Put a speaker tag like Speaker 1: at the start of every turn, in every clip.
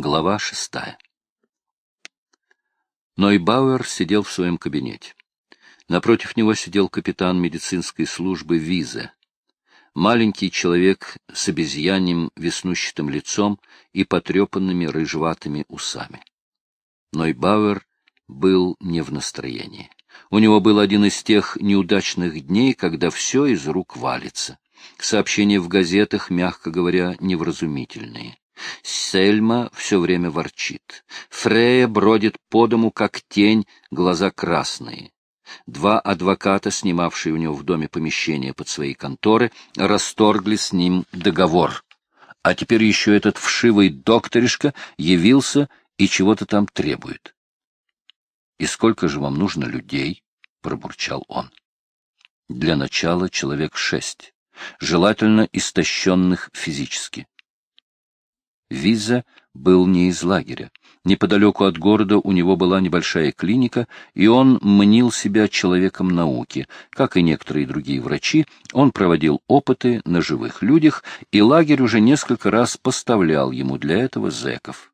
Speaker 1: Глава шестая. Нойбауэр сидел в своем кабинете. Напротив него сидел капитан медицинской службы Визе. Маленький человек с обезьяньим веснущатым лицом и потрепанными рыжеватыми усами. Нойбауэр был не в настроении. У него был один из тех неудачных дней, когда все из рук валится. Сообщения в газетах, мягко говоря, невразумительные. Сельма все время ворчит. Фрея бродит по дому, как тень, глаза красные. Два адвоката, снимавшие у него в доме помещение под свои конторы, расторгли с ним договор. А теперь еще этот вшивый докторишка явился и чего-то там требует. — И сколько же вам нужно людей? — пробурчал он. — Для начала человек шесть, желательно истощенных физически. Виза был не из лагеря. Неподалеку от города у него была небольшая клиника, и он мнил себя человеком науки. Как и некоторые другие врачи, он проводил опыты на живых людях, и лагерь уже несколько раз поставлял ему для этого зэков.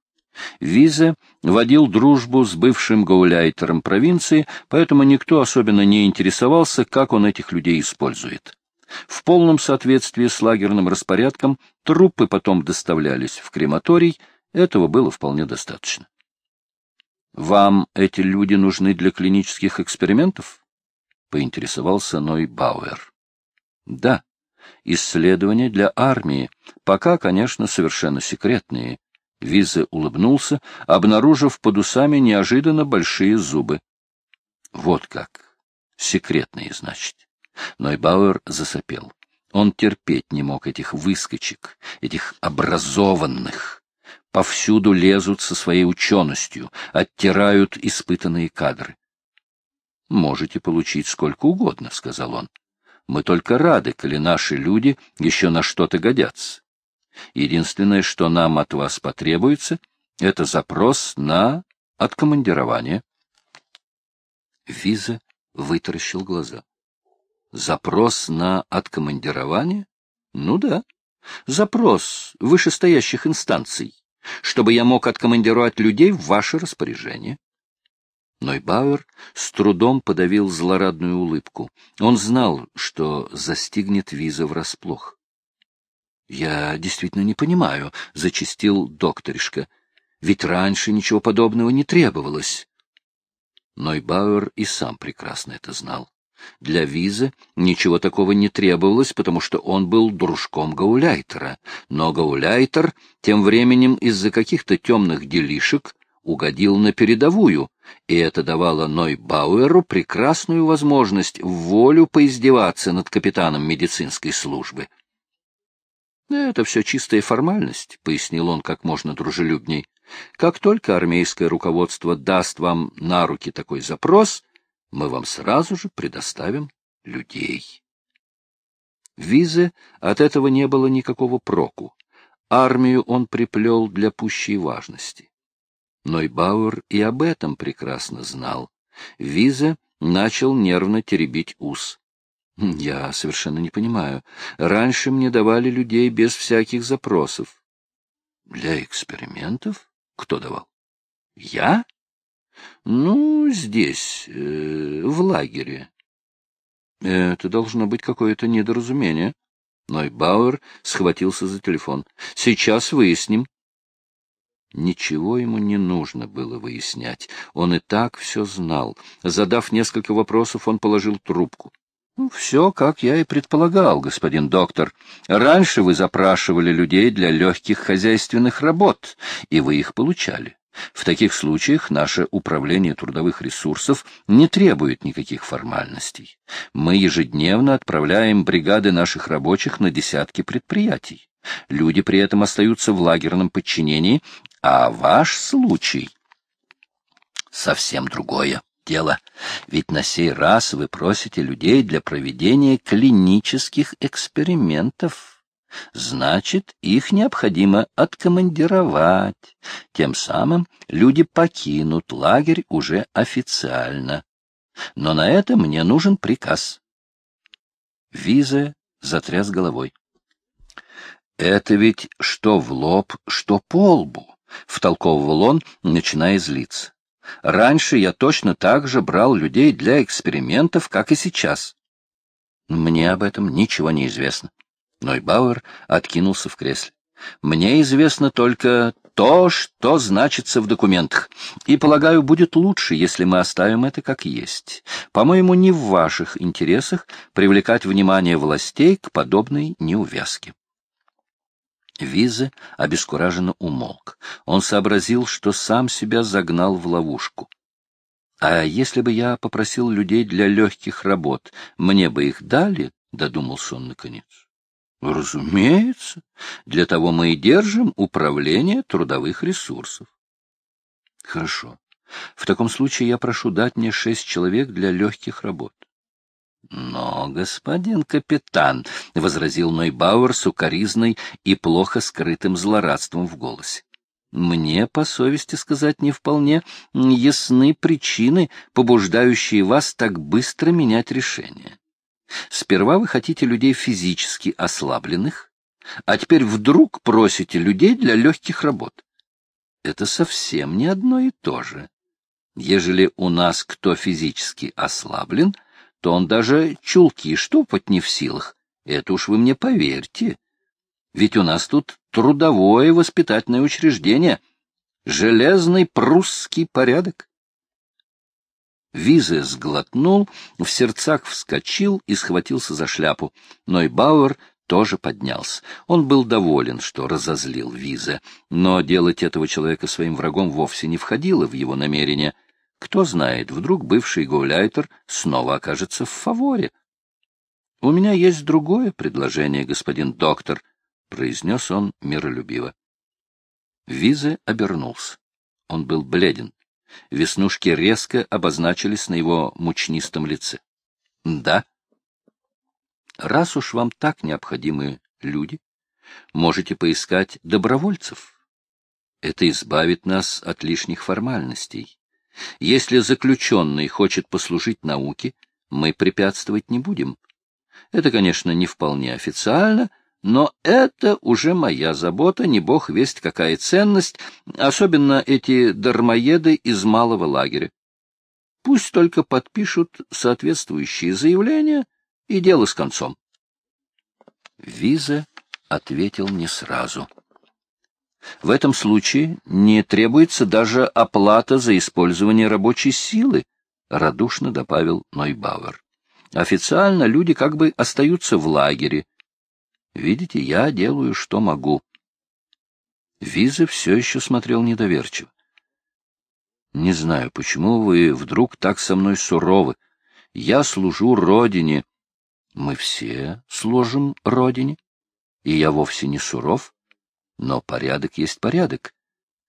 Speaker 1: Виза водил дружбу с бывшим гауляйтером провинции, поэтому никто особенно не интересовался, как он этих людей использует. В полном соответствии с лагерным распорядком трупы потом доставлялись в крематорий, этого было вполне достаточно. «Вам эти люди нужны для клинических экспериментов?» — поинтересовался Ной Бауэр. «Да, исследования для армии, пока, конечно, совершенно секретные». Визе улыбнулся, обнаружив под усами неожиданно большие зубы. «Вот как. Секретные, значит». Нойбауэр засопел. Он терпеть не мог этих выскочек, этих образованных. Повсюду лезут со своей ученостью, оттирают испытанные кадры. — Можете получить сколько угодно, — сказал он. — Мы только рады, коли наши люди еще на что-то годятся. Единственное, что нам от вас потребуется, — это запрос на откомандирование. Виза вытаращил глаза. Запрос на откомандирование? Ну да. Запрос вышестоящих инстанций, чтобы я мог откомандировать людей в ваше распоряжение. Нойбауэр с трудом подавил злорадную улыбку. Он знал, что застигнет виза врасплох. — Я действительно не понимаю, — зачистил докторишка. — Ведь раньше ничего подобного не требовалось. Нойбауэр и сам прекрасно это знал. Для визы ничего такого не требовалось, потому что он был дружком Гауляйтера. Но Гауляйтер тем временем из-за каких-то темных делишек угодил на передовую, и это давало Ной Бауэру прекрасную возможность в волю поиздеваться над капитаном медицинской службы. «Это все чистая формальность», — пояснил он как можно дружелюбней. «Как только армейское руководство даст вам на руки такой запрос, мы вам сразу же предоставим людей. Визы от этого не было никакого проку. Армию он приплел для пущей важности. Нойбауэр и об этом прекрасно знал. Виза начал нервно теребить ус. Я совершенно не понимаю. Раньше мне давали людей без всяких запросов. Для экспериментов? Кто давал? Я? Ну, здесь, э, в лагере. Это должно быть какое-то недоразумение. Нойбауэр схватился за телефон. Сейчас выясним. Ничего ему не нужно было выяснять. Он и так все знал. Задав несколько вопросов, он положил трубку. Ну, все, как я и предполагал, господин доктор. Раньше вы запрашивали людей для легких хозяйственных работ, и вы их получали. В таких случаях наше управление трудовых ресурсов не требует никаких формальностей. Мы ежедневно отправляем бригады наших рабочих на десятки предприятий. Люди при этом остаются в лагерном подчинении, а ваш случай совсем другое дело. Ведь на сей раз вы просите людей для проведения клинических экспериментов. Значит, их необходимо откомандировать. Тем самым люди покинут лагерь уже официально. Но на это мне нужен приказ. Виза затряс головой. Это ведь что в лоб, что по лбу. — втолковывал он, начиная злиться. «Раньше я точно так же брал людей для экспериментов, как и сейчас». «Мне об этом ничего не известно». Нойбауэр откинулся в кресле. «Мне известно только то, что значится в документах. И, полагаю, будет лучше, если мы оставим это как есть. По-моему, не в ваших интересах привлекать внимание властей к подобной неувязке. Визе обескураженно умолк. Он сообразил, что сам себя загнал в ловушку. А если бы я попросил людей для легких работ, мне бы их дали, — додумался он наконец. Разумеется. Для того мы и держим управление трудовых ресурсов. Хорошо. В таком случае я прошу дать мне шесть человек для легких работ. Но, господин капитан, — возразил Нойбауэр с укоризной и плохо скрытым злорадством в голосе, — мне, по совести сказать, не вполне ясны причины, побуждающие вас так быстро менять решение. Сперва вы хотите людей физически ослабленных, а теперь вдруг просите людей для легких работ. Это совсем не одно и то же. Ежели у нас кто физически ослаблен, то он даже чулки штопать не в силах. Это уж вы мне поверьте. Ведь у нас тут трудовое воспитательное учреждение, железный прусский порядок. Визе сглотнул, в сердцах вскочил и схватился за шляпу. Но и Бауэр тоже поднялся. Он был доволен, что разозлил Визе, но делать этого человека своим врагом вовсе не входило в его намерение. Кто знает, вдруг бывший гауляйтер снова окажется в фаворе. — У меня есть другое предложение, господин доктор, — произнес он миролюбиво. Визе обернулся. Он был бледен. Веснушки резко обозначились на его мучнистом лице. — Да. — Раз уж вам так необходимы люди, можете поискать добровольцев. Это избавит нас от лишних формальностей. Если заключенный хочет послужить науке, мы препятствовать не будем. Это, конечно, не вполне официально — но это уже моя забота, не бог весть какая ценность, особенно эти дармоеды из малого лагеря. Пусть только подпишут соответствующие заявления, и дело с концом. Виза ответил не сразу. В этом случае не требуется даже оплата за использование рабочей силы, радушно добавил Нойбауэр. Официально люди как бы остаются в лагере, Видите, я делаю, что могу. Виза все еще смотрел недоверчиво. Не знаю, почему вы вдруг так со мной суровы. Я служу Родине. Мы все служим Родине. И я вовсе не суров. Но порядок есть порядок.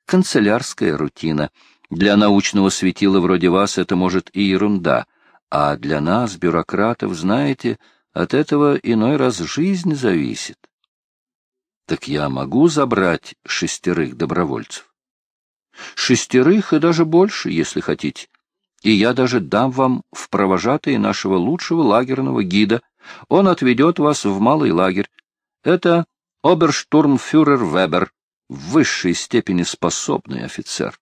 Speaker 1: Канцелярская рутина. Для научного светила вроде вас это может и ерунда. А для нас, бюрократов, знаете, от этого иной раз жизнь зависит. Так я могу забрать шестерых добровольцев? Шестерых и даже больше, если хотите. И я даже дам вам в провожатые нашего лучшего лагерного гида. Он отведет вас в малый лагерь. Это оберштурмфюрер Вебер, в высшей степени способный офицер.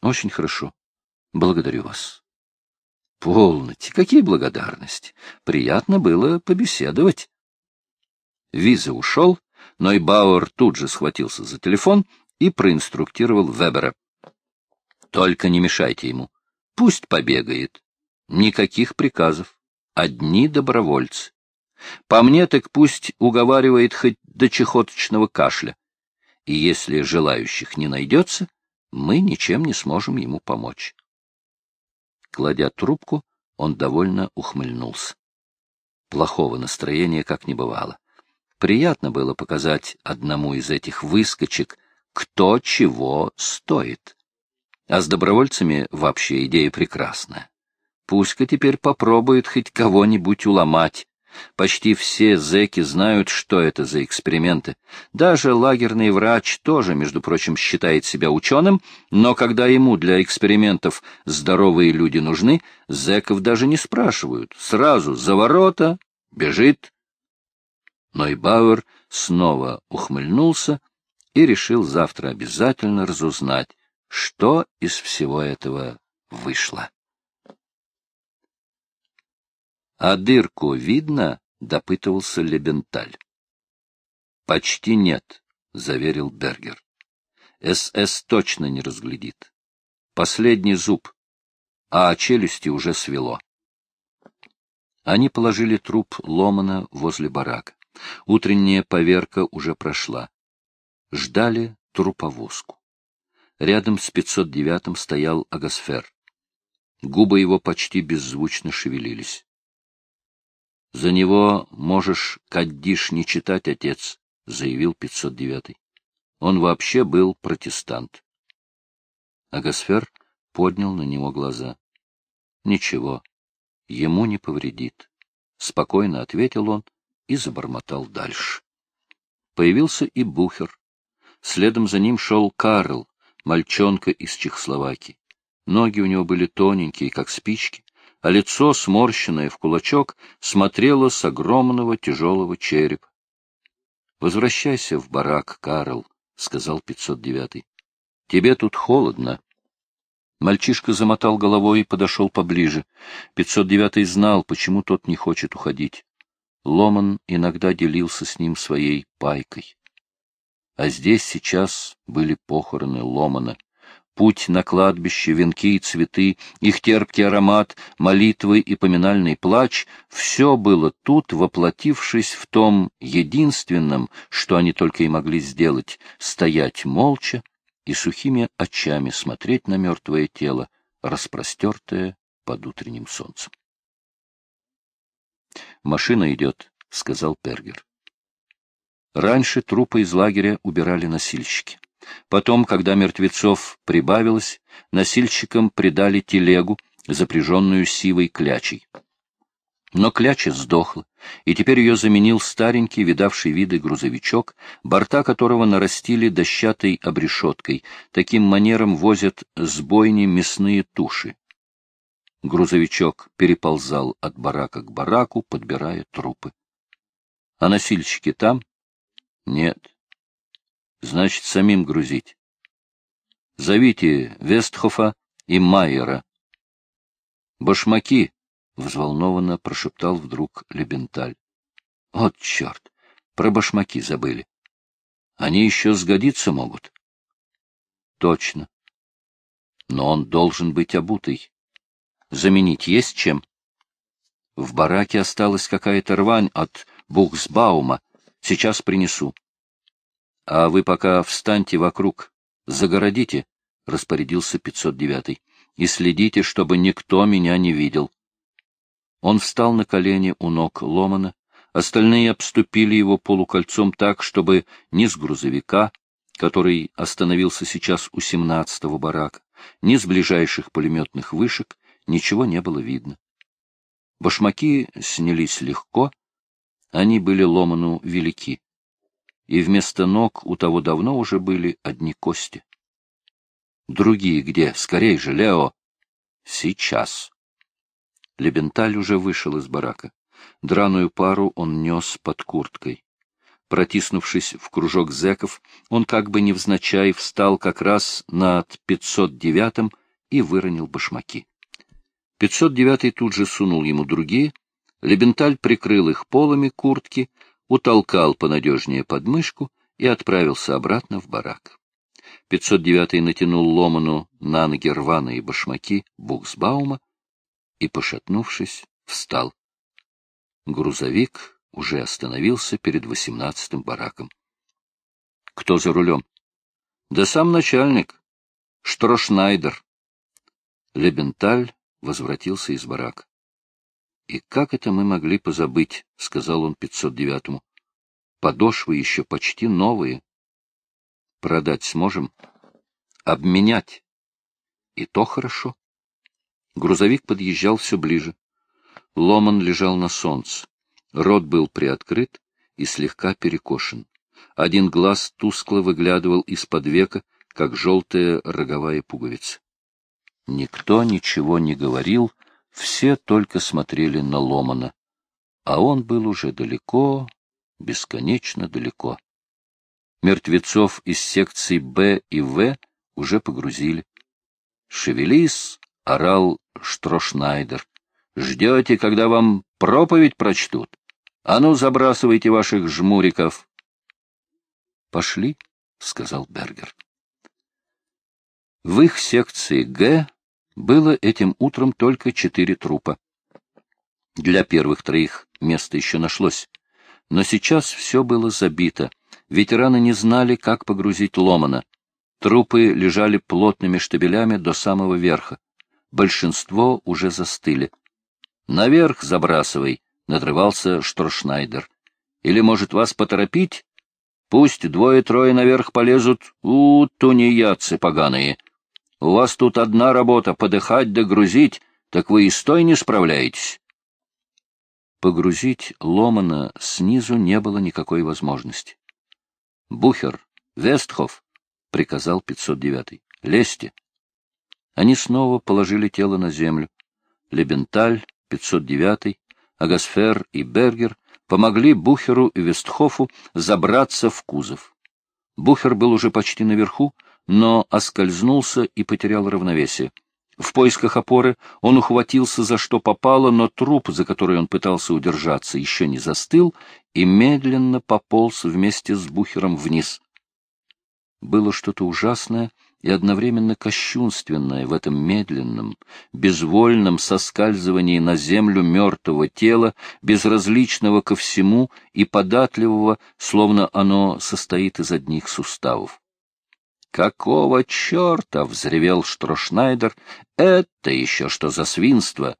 Speaker 1: Очень хорошо. Благодарю вас. Полноте, какие благодарности! Приятно было побеседовать. Виза ушел, но и Бауэр тут же схватился за телефон и проинструктировал Вебера. Только не мешайте ему. Пусть побегает. Никаких приказов. Одни добровольцы. По мне так пусть уговаривает хоть до чехоточного кашля. И если желающих не найдется, мы ничем не сможем ему помочь. Кладя трубку, он довольно ухмыльнулся. Плохого настроения как не бывало. Приятно было показать одному из этих выскочек, кто чего стоит. А с добровольцами вообще идея прекрасная. Пусть-ка теперь попробует хоть кого-нибудь уломать, Почти все зэки знают, что это за эксперименты. Даже лагерный врач тоже, между прочим, считает себя ученым, но когда ему для экспериментов здоровые люди нужны, зэков даже не спрашивают. Сразу за ворота бежит. Но и Бауэр снова ухмыльнулся и решил завтра обязательно разузнать, что из всего этого вышло. — А дырку видно? — допытывался Лебенталь. — Почти нет, — заверил Бергер. — СС точно не разглядит. Последний зуб, а челюсти уже свело. Они положили труп Ломана возле барака. Утренняя поверка уже прошла. Ждали труповозку. Рядом с 509-м стоял Агасфер. Губы его почти беззвучно шевелились. — За него можешь каддиш не читать, отец, — заявил 509-й. Он вообще был протестант. Агасфер поднял на него глаза. — Ничего, ему не повредит. Спокойно ответил он и забормотал дальше. Появился и Бухер. Следом за ним шел Карл, мальчонка из Чехословакии. Ноги у него были тоненькие, как спички, а лицо, сморщенное в кулачок, смотрело с огромного тяжелого черепа. — Возвращайся в барак, Карл, — сказал 509-й. — Тебе тут холодно. Мальчишка замотал головой и подошел поближе. 509-й знал, почему тот не хочет уходить. Ломан иногда делился с ним своей пайкой. А здесь сейчас были похороны Ломана путь на кладбище, венки и цветы, их терпкий аромат, молитвы и поминальный плач — все было тут, воплотившись в том единственном, что они только и могли сделать — стоять молча и сухими очами смотреть на мертвое тело, распростертое под утренним солнцем. «Машина идет», — сказал Пергер. Раньше трупы из лагеря убирали носильщики. Потом, когда мертвецов прибавилось, носильщикам придали телегу, запряженную сивой клячей. Но кляча сдохла, и теперь ее заменил старенький, видавший виды грузовичок, борта которого нарастили дощатой обрешеткой. Таким манером возят с бойни мясные туши. Грузовичок переползал от барака к бараку, подбирая трупы. А носильщики там? Нет, Значит, самим грузить. Зовите Вестхофа и Майера. Башмаки, — взволнованно прошептал вдруг Лебенталь. — Вот черт! Про башмаки забыли. Они еще сгодиться могут. — Точно. Но он должен быть обутый. Заменить есть чем? В бараке осталась какая-то рвань от Бухсбаума. Сейчас принесу. — А вы пока встаньте вокруг, загородите, — распорядился 509-й, — и следите, чтобы никто меня не видел. Он встал на колени у ног Ломана, остальные обступили его полукольцом так, чтобы ни с грузовика, который остановился сейчас у семнадцатого барака, ни с ближайших пулеметных вышек ничего не было видно. Башмаки снялись легко, они были Ломану велики и вместо ног у того давно уже были одни кости. Другие где? Скорей же, Лео! Сейчас. Лебенталь уже вышел из барака. Драную пару он нес под курткой. Протиснувшись в кружок зэков, он как бы невзначай встал как раз над 509-м и выронил башмаки. 509-й тут же сунул ему другие. Лебенталь прикрыл их полами куртки, утолкал понадежнее подмышку и отправился обратно в барак. 509-й натянул ломану на ноги рваные башмаки Бухсбаума и, пошатнувшись, встал. Грузовик уже остановился перед восемнадцатым бараком. — Кто за рулем? — Да сам начальник. Штрошнайдер. Лебенталь возвратился из барака. «И как это мы могли позабыть?» — сказал он 509-му. «Подошвы еще почти новые. Продать сможем? Обменять? И то хорошо». Грузовик подъезжал все ближе. Ломан лежал на солнце. Рот был приоткрыт и слегка перекошен. Один глаз тускло выглядывал из-под века, как желтая роговая пуговица. Никто ничего не говорил, — все только смотрели на Ломана, а он был уже далеко, бесконечно далеко. Мертвецов из секций Б и В уже погрузили. «Шевелись!» — орал Штрошнайдер. «Ждете, когда вам проповедь прочтут? А ну, забрасывайте ваших жмуриков!» «Пошли», — сказал Бергер. В их секции Г было этим утром только четыре трупа. Для первых троих место еще нашлось. Но сейчас все было забито. Ветераны не знали, как погрузить Ломана. Трупы лежали плотными штабелями до самого верха. Большинство уже застыли. «Наверх забрасывай», — надрывался Штрошнайдер. «Или, может, вас поторопить? Пусть двое-трое наверх полезут. У, тунеядцы поганые. У вас тут одна работа — подыхать да грузить, так вы и с той не справляетесь». Погрузить Ломана снизу не было никакой возможности. «Бухер, Вестхоф», — приказал 509-й, — «лезьте». Они снова положили тело на землю. Лебенталь, 509-й, Агасфер и Бергер помогли Бухеру и Вестхофу забраться в кузов. Бухер был уже почти наверху, но оскользнулся и потерял равновесие. В поисках опоры он ухватился за что попало, но труп, за который он пытался удержаться, еще не застыл и медленно пополз вместе с Бухером вниз. Было что-то ужасное и одновременно кощунственное в этом медленном, безвольном соскальзывании на землю мертвого тела, безразличного ко всему и податливого, словно оно состоит из одних суставов. «Какого черта?» — взревел Штрошнайдер. «Это еще что за свинство?»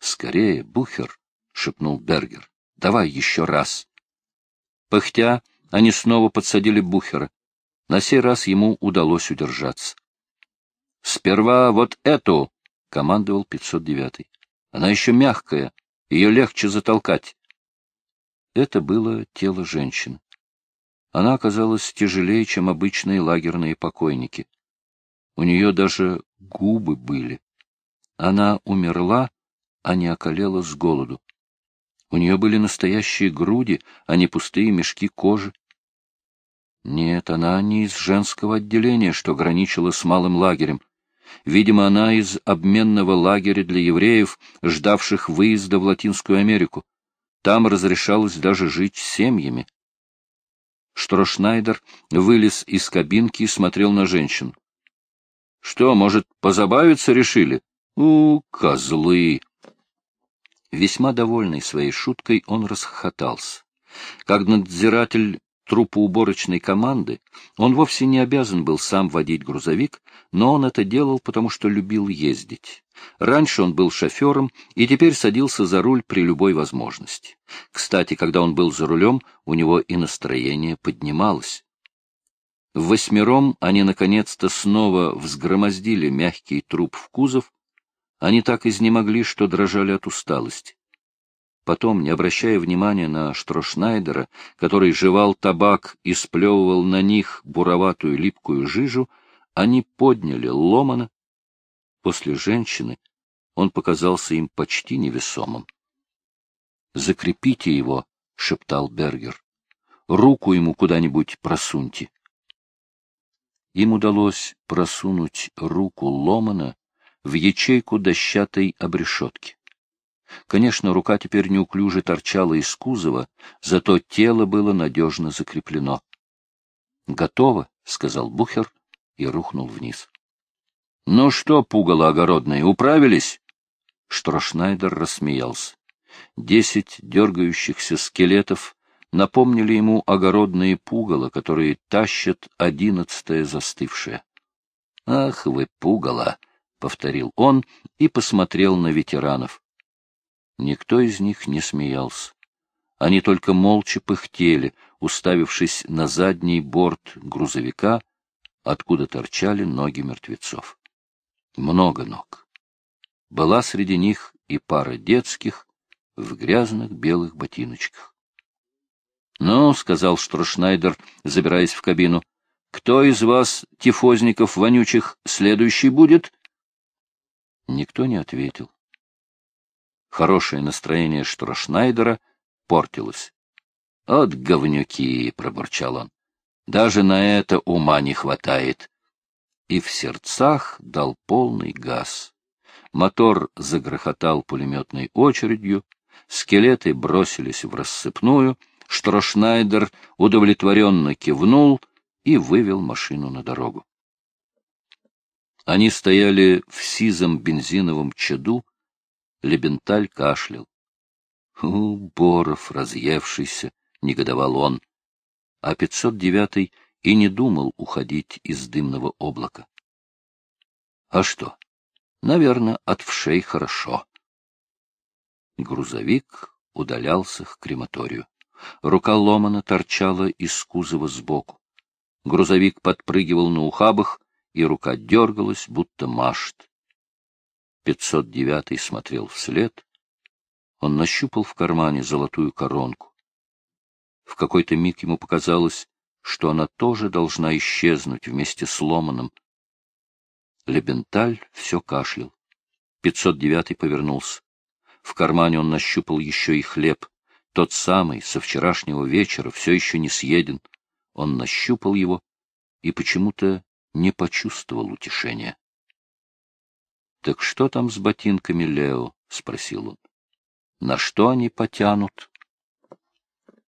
Speaker 1: «Скорее, Бухер!» — шепнул Бергер. «Давай еще раз!» Пыхтя, они снова подсадили Бухера. На сей раз ему удалось удержаться. «Сперва вот эту!» — командовал 509-й. «Она еще мягкая, ее легче затолкать». Это было тело женщины. Она оказалась тяжелее, чем обычные лагерные покойники. У нее даже губы были. Она умерла, а не околела с голоду. У нее были настоящие груди, а не пустые мешки кожи. Нет, она не из женского отделения, что граничило с малым лагерем. Видимо, она из обменного лагеря для евреев, ждавших выезда в Латинскую Америку. Там разрешалось даже жить семьями. Штрошнайдер вылез из кабинки и смотрел на женщин. — Что, может, позабавиться решили? — У, козлы! Весьма довольный своей шуткой, он расхохотался. Как надзиратель трупоуборочной команды, он вовсе не обязан был сам водить грузовик, но он это делал, потому что любил ездить. Раньше он был шофером и теперь садился за руль при любой возможности. Кстати, когда он был за рулем, у него и настроение поднималось. В восьмером они наконец-то снова взгромоздили мягкий труп в кузов. Они так изнемогли, что дрожали от усталости. Потом, не обращая внимания на Штрошнайдера, который жевал табак и сплевывал на них буроватую липкую жижу, они подняли Ломана. После женщины он показался им почти невесомым. — Закрепите его, — шептал Бергер. — Руку ему куда-нибудь просуньте. Им удалось просунуть руку Ломана в ячейку дощатой обрешетки. Конечно, рука теперь неуклюже торчала из кузова, зато тело было надежно закреплено. — Готово, — сказал Бухер и рухнул вниз. — Ну что, пугало огородное, управились? Штрошнайдер рассмеялся. Десять дергающихся скелетов напомнили ему огородные пугало, которые тащат одиннадцатое застывшее. — Ах вы, пугало! — повторил он и посмотрел на ветеранов. Никто из них не смеялся. Они только молча пыхтели, уставившись на задний борт грузовика, откуда торчали ноги мертвецов. Много ног. Была среди них и пара детских в грязных белых ботиночках. — Ну, — сказал Штрошнайдер, забираясь в кабину, — кто из вас, тифозников вонючих, следующий будет? Никто не ответил. Хорошее настроение Штрошнайдера портилось. — От говнюки! — пробурчал он. Даже на это ума не хватает. И в сердцах дал полный газ. Мотор загрохотал пулеметной очередью, скелеты бросились в рассыпную, Штрошнайдер удовлетворенно кивнул и вывел машину на дорогу. Они стояли в сизом бензиновом чаду, Лебенталь кашлял. — У, Боров, разъевшийся! — негодовал он. А 509-й и не думал уходить из дымного облака. А что? Наверное, от вшей хорошо. Грузовик удалялся к крематорию. Рука ломана торчала из кузова сбоку. Грузовик подпрыгивал на ухабах, и рука дергалась, будто машт. 509-й смотрел вслед. Он нащупал в кармане золотую коронку. В какой-то миг ему показалось, что она тоже должна исчезнуть вместе с ломаном. Лебенталь все кашлял. 509-й повернулся. В кармане он нащупал еще и хлеб. Тот самый, со вчерашнего вечера, все еще не съеден. Он нащупал его и почему-то не почувствовал утешения. — Так что там с ботинками, Лео? — спросил он. — На что они потянут?